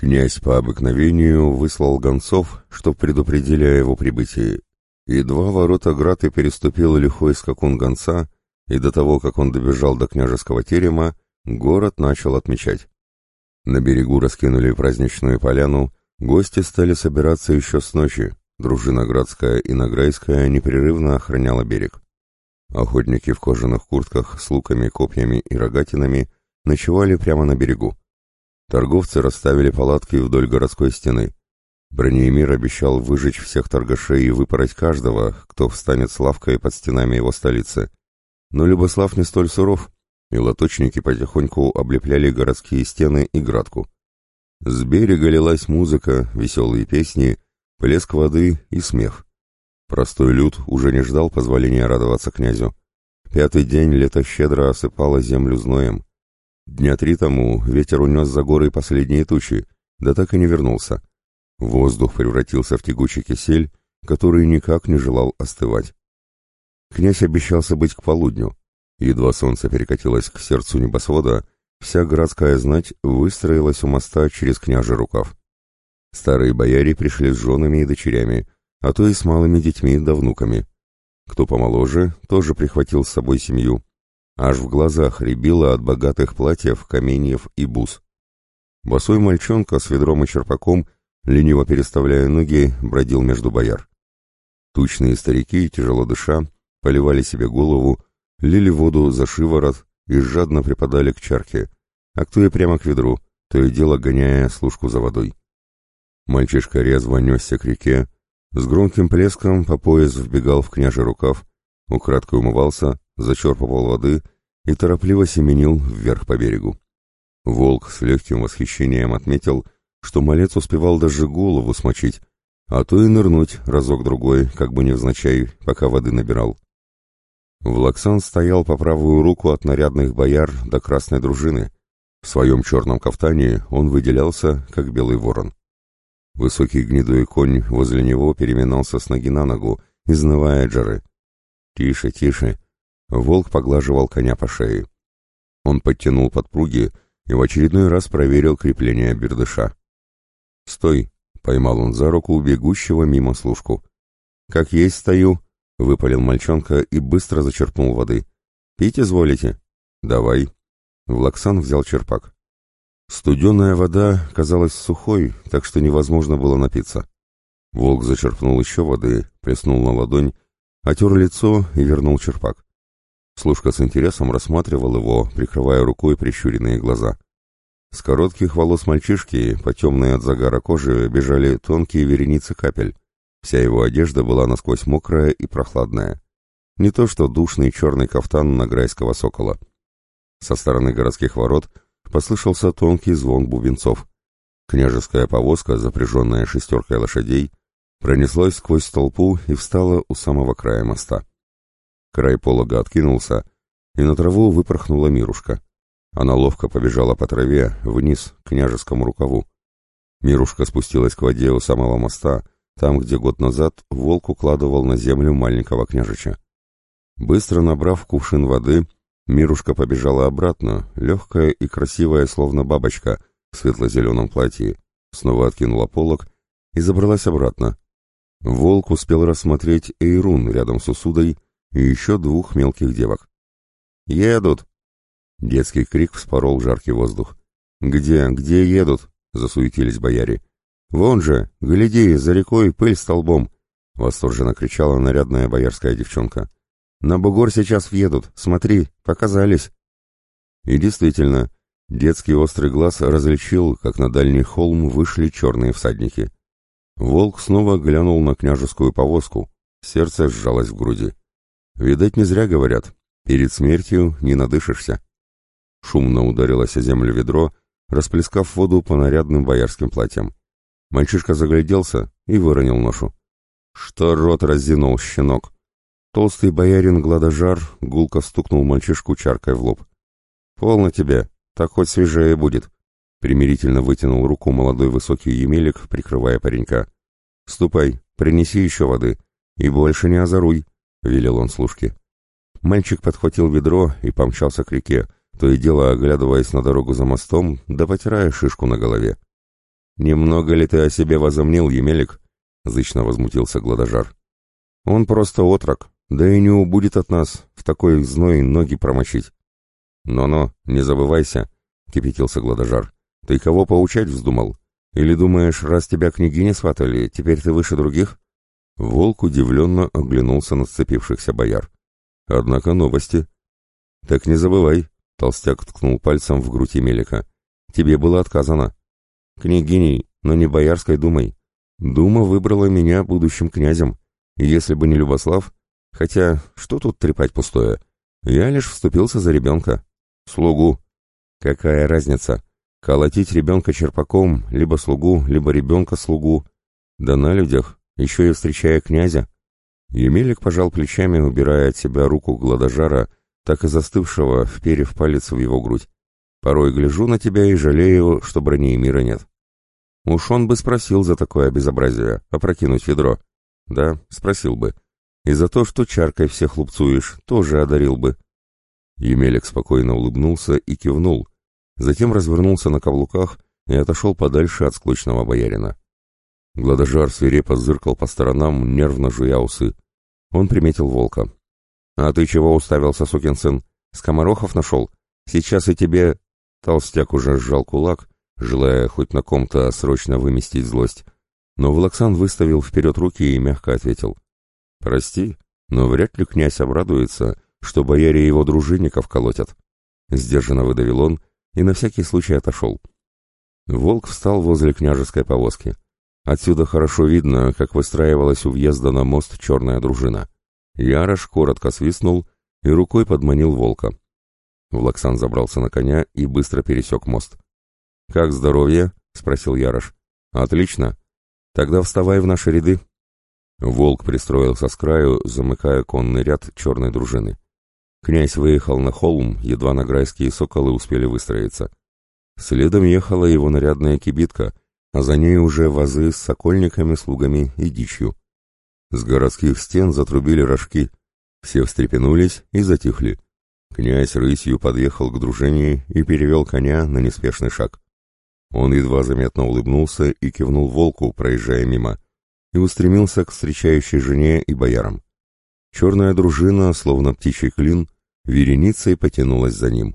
Князь по обыкновению выслал гонцов, чтоб предупредили о его прибытии. Едва ворота Граты переступил лихой скакун гонца, и до того, как он добежал до княжеского терема, город начал отмечать. На берегу раскинули праздничную поляну, гости стали собираться еще с ночи, дружина Градская и Награйская непрерывно охраняла берег. Охотники в кожаных куртках с луками, копьями и рогатинами ночевали прямо на берегу. Торговцы расставили палатки вдоль городской стены. Бронеемир обещал выжечь всех торгашей и выпороть каждого, кто встанет с лавкой под стенами его столицы. Но Любослав не столь суров, и лоточники потихоньку облепляли городские стены и градку. С берега лилась музыка, веселые песни, плеск воды и смех. Простой люд уже не ждал позволения радоваться князю. Пятый день лето щедро осыпало землю зноем. Дня три тому ветер унес за горы последние тучи, да так и не вернулся. Воздух превратился в тягучий кисель, который никак не желал остывать. Князь обещался быть к полудню. Едва солнце перекатилось к сердцу небосвода, вся городская знать выстроилась у моста через княжий рукав. Старые бояре пришли с женами и дочерями, а то и с малыми детьми да внуками. Кто помоложе, тоже прихватил с собой семью. Аж в глазах рябило от богатых платьев, каменьев и бус. Босой мальчонка с ведром и черпаком, лениво переставляя ноги, бродил между бояр. Тучные старики, тяжело дыша, поливали себе голову, лили воду за шиворот и жадно припадали к чарке, а кто и прямо к ведру, то и дело гоняя служку за водой. Мальчишка резво несся к реке, с громким плеском по пояс вбегал в княжий рукав, украдкой умывался, зачерпывал воды и торопливо семенил вверх по берегу. Волк с легким восхищением отметил, что малец успевал даже голову смочить, а то и нырнуть разок-другой, как бы невзначай, пока воды набирал. Влаксан стоял по правую руку от нарядных бояр до красной дружины. В своем черном кафтане он выделялся, как белый ворон. Высокий гнедой конь возле него переминался с ноги на ногу, изнывая джары. «Тише, тише!» Волк поглаживал коня по шее. Он подтянул подпруги и в очередной раз проверил крепление бердыша. «Стой!» — поймал он за руку бегущего мимо служку. «Как есть стою!» — выпалил мальчонка и быстро зачерпнул воды. «Пить изволите?» «Давай!» Влаксан взял черпак. Студеная вода казалась сухой, так что невозможно было напиться. Волк зачерпнул еще воды, плеснул на ладонь, отер лицо и вернул черпак. Служка с интересом рассматривал его, прикрывая рукой прищуренные глаза. С коротких волос мальчишки, по темной от загара кожи, бежали тонкие вереницы капель. Вся его одежда была насквозь мокрая и прохладная. Не то что душный черный кафтан награйского сокола. Со стороны городских ворот послышался тонкий звон бубенцов. Княжеская повозка, запряженная шестеркой лошадей, пронеслась сквозь толпу и встала у самого края моста. Край полога откинулся, и на траву выпорхнула Мирушка. Она ловко побежала по траве вниз к княжескому рукаву. Мирушка спустилась к воде у самого моста, там, где год назад волк укладывал на землю маленького княжича. Быстро набрав кувшин воды, Мирушка побежала обратно, легкая и красивая, словно бабочка, в светло-зеленом платье, снова откинула полог и забралась обратно. Волк успел рассмотреть Эйрун рядом с Усудой и еще двух мелких девок. «Едут!» Детский крик вспорол жаркий воздух. «Где, где едут?» — засуетились бояре. «Вон же, гляди, за рекой пыль столбом!» — восторженно кричала нарядная боярская девчонка. «На бугор сейчас въедут, смотри, показались!» И действительно, детский острый глаз различил, как на дальний холм вышли черные всадники. Волк снова глянул на княжескую повозку, сердце сжалось в груди. Видать, не зря говорят, перед смертью не надышишься. Шумно ударилось о землю ведро, расплескав воду по нарядным боярским платьям. Мальчишка загляделся и выронил ношу. Что рот разинул щенок? Толстый боярин Гладожар гулко стукнул мальчишку чаркой в лоб. «Полно тебе, так хоть свежее будет», — примирительно вытянул руку молодой высокий емелик, прикрывая паренька. «Ступай, принеси еще воды, и больше не озоруй», — велел он служке. Мальчик подхватил ведро и помчался к реке, то и дело оглядываясь на дорогу за мостом, да потирая шишку на голове. «Немного ли ты о себе возомнил, Емелик?» — зычно возмутился Гладожар. «Он просто отрок, да и не убудет от нас в такой зной ноги промочить». «Но-но, не забывайся», — кипятился Гладожар. «Ты кого поучать вздумал? Или думаешь, раз тебя княгиня сватали, теперь ты выше других?» Волк удивленно оглянулся на сцепившихся бояр. «Однако новости». «Так не забывай», — толстяк ткнул пальцем в грудь Емелика. «Тебе было отказано». «Княгиней, но не боярской думой. Дума выбрала меня будущим князем. Если бы не Любослав... Хотя, что тут трепать пустое? Я лишь вступился за ребенка. Слугу. Какая разница? Колотить ребенка черпаком, либо слугу, либо ребенка-слугу. Да на людях, еще и встречая князя. Емелик пожал плечами, убирая от себя руку гладожара, так и застывшего, вперев палец в его грудь. Порой гляжу на тебя и жалею, что брони и мира нет. Уж он бы спросил за такое безобразие, опрокинуть ведро. Да, спросил бы. И за то, что чаркой всех лупцуешь, тоже одарил бы. Емелик спокойно улыбнулся и кивнул, затем развернулся на каблуках и отошел подальше от склочного боярина. Гладожар свирепо зыркал по сторонам, нервно жуя усы. Он приметил волка. «А ты чего уставился, сукин сын? Скоморохов нашел? Сейчас и тебе...» Толстяк уже сжал кулак, желая хоть на ком-то срочно выместить злость. Но Влаксан выставил вперед руки и мягко ответил. «Прости, но вряд ли князь обрадуется, что бояре его дружинников колотят». Сдержанно выдавил он и на всякий случай отошел. Волк встал возле княжеской повозки. Отсюда хорошо видно, как выстраивалась у въезда на мост черная дружина. Ярош коротко свистнул и рукой подманил волка. Влаксан забрался на коня и быстро пересек мост. «Как здоровье?» — спросил Ярош. «Отлично. Тогда вставай в наши ряды». Волк пристроился с краю, замыкая конный ряд черной дружины. Князь выехал на холм, едва награйские соколы успели выстроиться. Следом ехала его нарядная кибитка, а за ней уже вазы с сокольниками, слугами и дичью. С городских стен затрубили рожки. Все встрепенулись и затихли. Князь рысью подъехал к дружине и перевел коня на неспешный шаг. Он едва заметно улыбнулся и кивнул волку, проезжая мимо, и устремился к встречающей жене и боярам. Черная дружина, словно птичий клин, вереницей потянулась за ним.